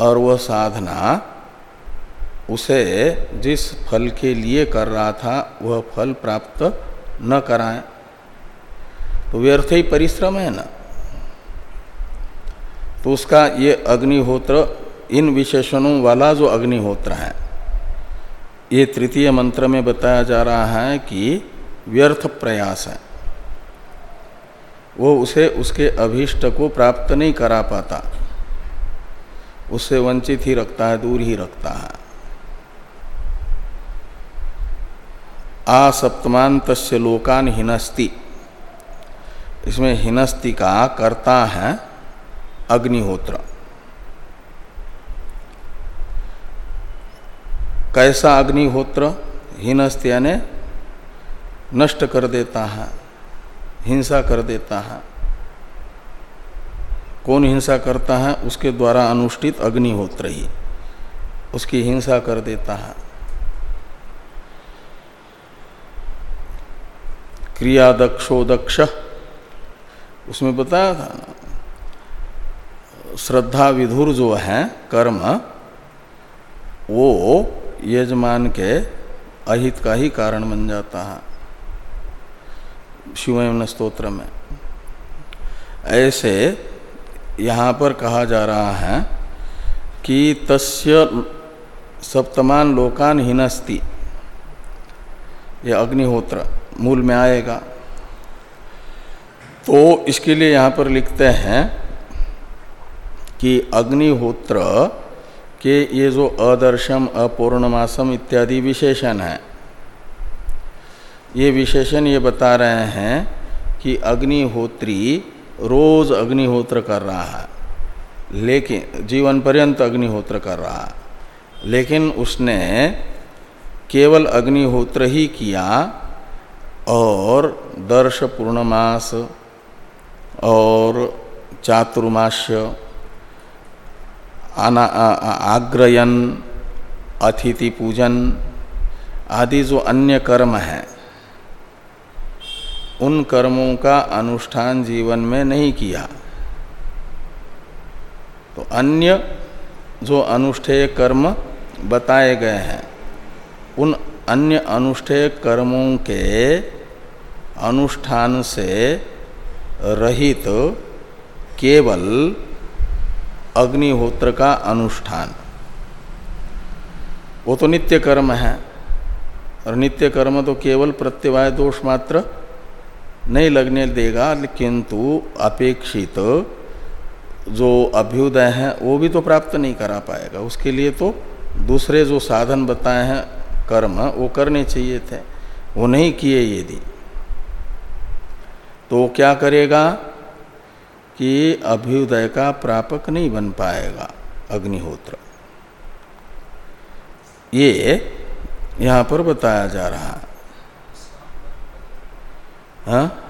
और वह साधना उसे जिस फल के लिए कर रहा था, वह फल प्राप्त न कराए। तो व्यर्थ ही परिश्रम है ना? तो उसका ये अग्निहोत्र, इन विशेषणों वाला जो अग्निहोत्र है, ये तृतीय मंत्र में बताया जा रहा है कि व्यर्थ प्रयास है। वो उसे उसके अभीष्ट को प्राप्त नहीं करा पाता। उससे वंचित ही रखता है, दूर ही रखता है। आ सप्तमांत लोकान हिनस्ति। इसमें हिनस्ति का कर्ता है अग्निहोत्र। कैसा अग्निहोत्र? हिनस्ति यानी नष्ट कर देता है। हिंसा कर देता है। कौन हिंसा करता है? उसके द्वारा अनुष्ठित अग्निहोत्र। ही उसकी हिंसा कर देता है। क्रिया दक्षो दक्ष उसमें बताया था ना श्रद्धा विधुर जो है, कर्म, वो यजमान के अहित का ही कारण बन जाता है। शिवयन स्त्रोत्र में ऐसे यहाँ पर कहा जा रहा है कि तस्य सप्तमान लोकान हिनस्ति ये अग्निहोत्र मूल में आएगा। तो इसके लिए यहाँ पर लिखते हैं कि अग्निहोत्र के ये जो अदर्शम, अपूर्णमासम इत्यादि विशेषण है ये विशेषण ये बता रहे हैं कि अग्निहोत्री रोज अग्निहोत्र कर रहा है, लेकिन जीवन पर्यंत अग्निहोत्र कर रहा है। लेकिन उसने केवल अग्निहोत्र ही किया और दर्श पूर्णमास और चातुर्मास्य आग्रयन अतिथि पूजन आदि जो अन्य कर्म हैं उन कर्मों का अनुष्ठान जीवन में नहीं किया। तो अन्य जो अनुष्ठेय कर्म बताए गए हैं, उन अन्य अनुष्ठेय कर्मों के अनुष्ठान से रहित केवल अग्निहोत्र का अनुष्ठान। वो तो नित्य कर्म है, और नित्य कर्म तो केवल प्रत्यवाय दोष मात्र नहीं लगने देगा, किंतु अपेक्षित जो अभ्युदय है, वो भी तो प्राप्त नहीं करा पाएगा। उसके लिए तो दूसरे जो साधन बताए हैं, कर्म, वो करने चाहिए थे। वो नहीं किए यदि। तो क्या करेगा कि अभ्युदय का प्रापक नहीं बन पाएगा, अग्निहोत्र। ये यहाँ पर बताया जा रहा है। हाँ?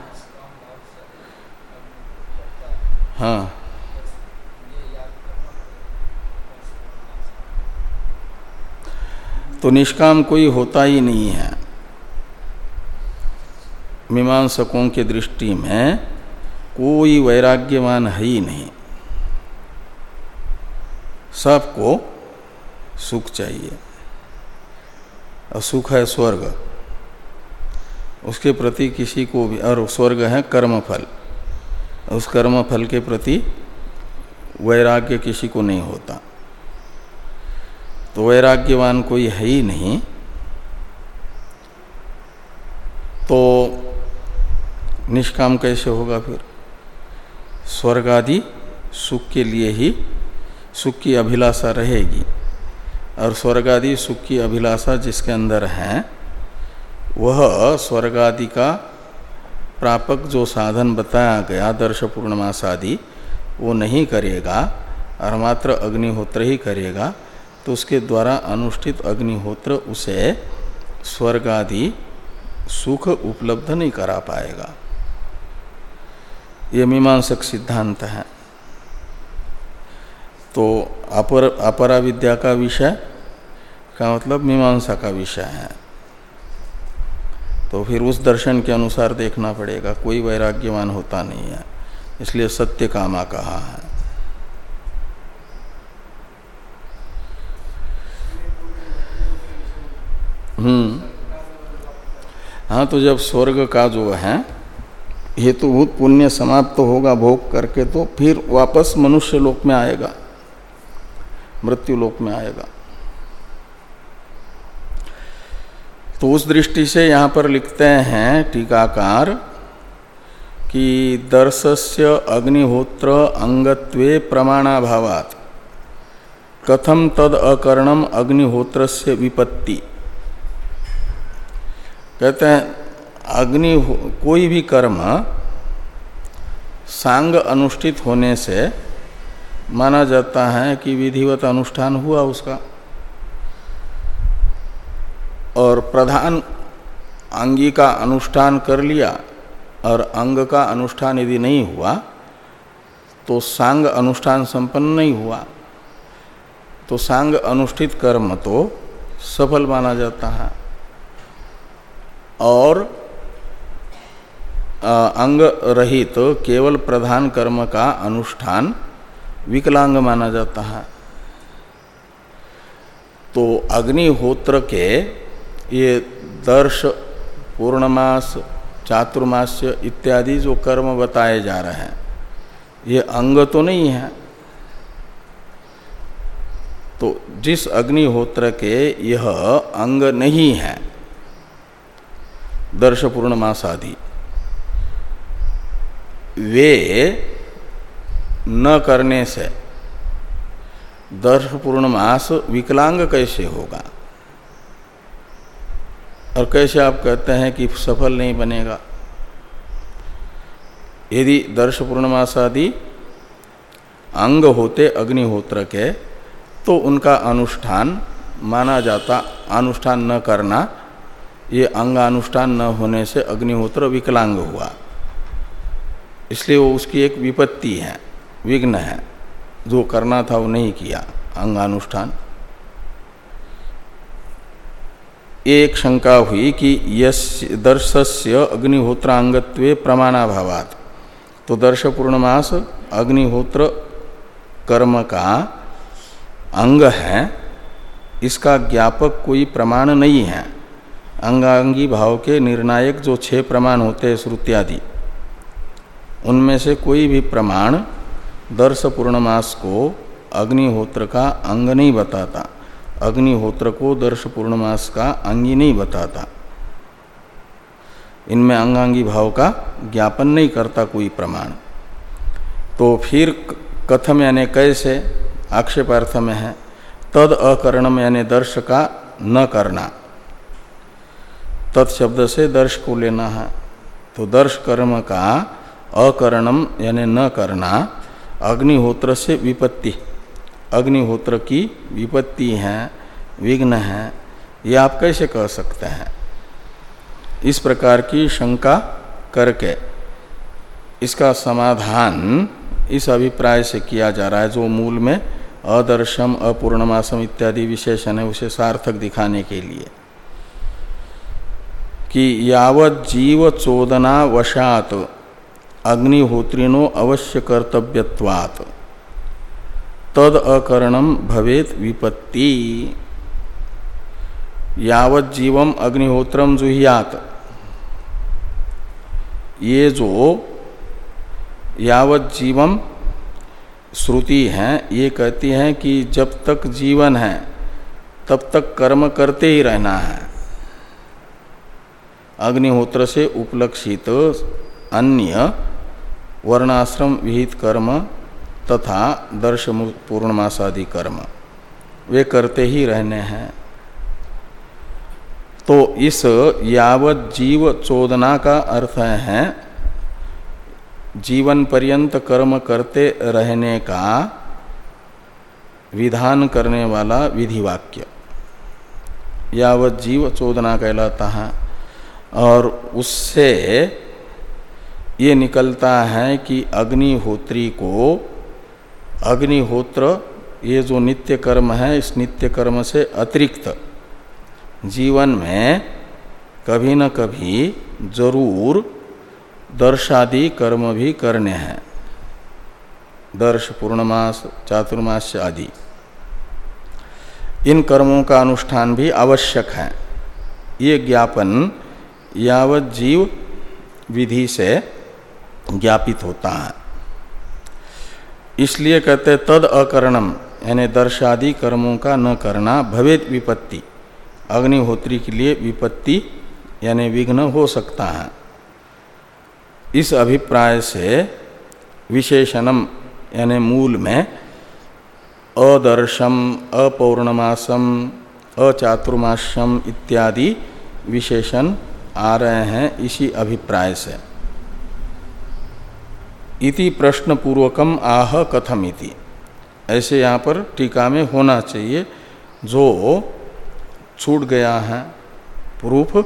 हाँ। तो निष्काम कोई होता ही नहीं है। मीमांसकों के दृष्टि में कोई वैराग्यवान है ही नहीं। सबको सुख चाहिए। और सुख है स्वर्ग। उसके प्रति किसी को भी, और स्वर्ग है कर्मफल, उस कर्मफल के प्रति वैराग्य किसी को नहीं होता। तो वैराग्यवान कोई है ही नहीं। तो निष्काम कैसे होगा फिर? स्वर्ग आदि सुख के लिए ही सुख की अभिलाषा रहेगी। और स्वर्ग आदि सुख की अभिलाषा जिसके अंदर है वह स्वर्ग आदि का प्रापक जो साधन बताया गया, दर्श पूर्णमास आदि वो नहीं करेगा और मात्र अग्निहोत्र ही करेगा तो उसके द्वारा अनुष्ठित अग्निहोत्र उसे स्वर्ग आदि सुख उपलब्ध नहीं करा पाएगा। ये मीमांसक सिद्धांत है। तो अपर अपरा विद्या का विषय, का मतलब मीमांसा का विषय है। तो फिर उस दर्शन के अनुसार देखना पड़ेगा, कोई वैराग्यवान होता नहीं है। इसलिए सत्य कामा कहा है। हम्म। हाँ तो जब स्वर्ग का जो है, हेतुभूत पुण्य समाप्त तो होगा भोग करके तो फिर वापस मनुष्य लोक में आएगा, मृत्यु लोक में आएगा। तो उस दृष्टि से यहाँ पर लिखते हैं टीकाकार कि दर्शस्य अग्निहोत्र अंगत्वे प्रमाणाभावात। कथम तद अकर्णम अग्निहोत्र से विपत्ति। कहते हैं, अग्नि कोई भी कर्म सांग अनुष्ठित होने से माना जाता है कि विधिवत अनुष्ठान हुआ उसका। और प्रधान अंगी का अनुष्ठान कर लिया और अंग का अनुष्ठान यदि नहीं हुआ तो सांग अनुष्ठान संपन्न नहीं हुआ। तो सांग अनुष्ठित कर्म तो सफल माना जाता है। और अंग रहित तो केवल प्रधान कर्म का अनुष्ठान विकलांग माना जाता है। तो अग्निहोत्र के ये दर्श, पूर्णमास चातुर्मास्य इत्यादि जो कर्म बताए जा रहे हैं, ये अंग तो नहीं है। तो जिस अग्निहोत्र के यह अंग नहीं है, दर्श पूर्णमास आदि वे न करने से दर्श पूर्णमास विकलांग कैसे होगा? और कैसे आप कहते हैं कि सफल नहीं बनेगा? यदि दर्श पूर्णमासादि अंग होते अग्निहोत्र के तो उनका अनुष्ठान माना जाता, अनुष्ठान न करना, ये अंग अनुष्ठान न होने से अग्निहोत्र विकलांग हुआ। इसलिए वो उसकी एक विपत्ति है, विघ्न है। जो करना था वो नहीं किया, अंगानुष्ठान। एक शंका हुई कि यश दर्शस्य अग्निहोत्रांगत्वे प्रमाणाभावात। तो दर्श पूर्णमास अग्निहोत्र कर्म का अंग है, इसका ज्ञापक कोई प्रमाण नहीं है। अंगांगी भाव के निर्णायक जो छह प्रमाण होते हैं, श्रुत्यादि, उनमें से कोई भी प्रमाण दर्श पूर्णमास को अग्निहोत्र का अंग नहीं बताता। अग्निहोत्र को दर्श पूर्णमास का अंगी नहीं बताता। इनमें अंगांगी भाव का ज्ञापन नहीं करता कोई प्रमाण। तो फिर कथम यानी कैसे आक्षेपार्थ में है, तद अकरणम यानी दर्श का न करना। तत्शब्द से दर्श को लेना है तो दर्श कर्म का अकरणम यानी न करना, अग्निहोत्र से विपत्ति। अग्निहोत्र की विपत्ति है, विघ्न है, ये आप कैसे कह सकते हैं? इस प्रकार की शंका करके इसका समाधान इस अभिप्राय से किया जा रहा है, जो मूल में अदर्शम, अपूर्णमासम इत्यादि विशेषण है, उसे सार्थक दिखाने के लिए। कि यावत जीव चोदना वशात अग्निहोत्रिनो अवश्य कर्तव्यवात तद अकरणम भवेत विपत्ति। यावत जीवम अग्निहोत्रम जुहियात। ये जो यावत जीवम श्रुति है, ये कहती है कि जब तक जीवन है, तब तक कर्म करते ही रहना है। अग्निहोत्र से उपलक्षित अन्य वर्णाश्रम विहित कर्म तथा दर्श पूर्णमासादि कर्म वे करते ही रहने हैं। तो इस यावत जीव चोदना का अर्थ है, जीवन पर्यंत कर्म करते रहने का विधान करने वाला विधिवाक्य। यावत जीव चोदना कहलाता है और उससे ये निकलता है कि अग्निहोत्री को अग्निहोत्र, ये जो नित्य कर्म है, इस नित्य कर्म से अतिरिक्त जीवन में कभी न कभी ज़रूर दर्शादि कर्म भी करने हैं। दर्श, पूर्णमास, चातुर्मास आदि। इन कर्मों का अनुष्ठान भी आवश्यक है। ये ज्ञापन यावत जीव विधि से ज्ञापित होता है। इसलिए कहते तद अकरणम, यानी दर्शादि कर्मों का न करना भवेद विपत्ति। अग्निहोत्री के लिए विपत्ति, यानी विघ्न हो सकता है। इस अभिप्राय से विशेषणम, यानी मूल में, अदर्शम, अपौर्णमासम, अचातुर्मास्यम इत्यादि विशेषण आ रहे हैं इसी अभिप्राय से। इति प्रश्न पूर्वकम आह कथम इति ऐसे यहाँ पर टीका में होना चाहिए, जो छूट गया है, प्रूफ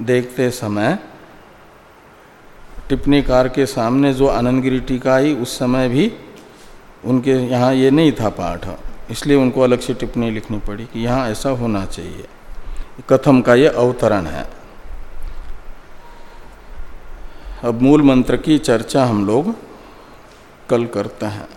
देखते समय टिप्पणीकार के सामने जो आनंदगिरी टीका आई, उस समय भी उनके यहाँ ये नहीं था पाठ। इसलिए उनको अलग से टिप्पणी लिखनी पड़ी कि यहाँ ऐसा होना चाहिए। कथम का ये अवतरण है। अब मूल मंत्र की चर्चा हम लोग कल करते हैं।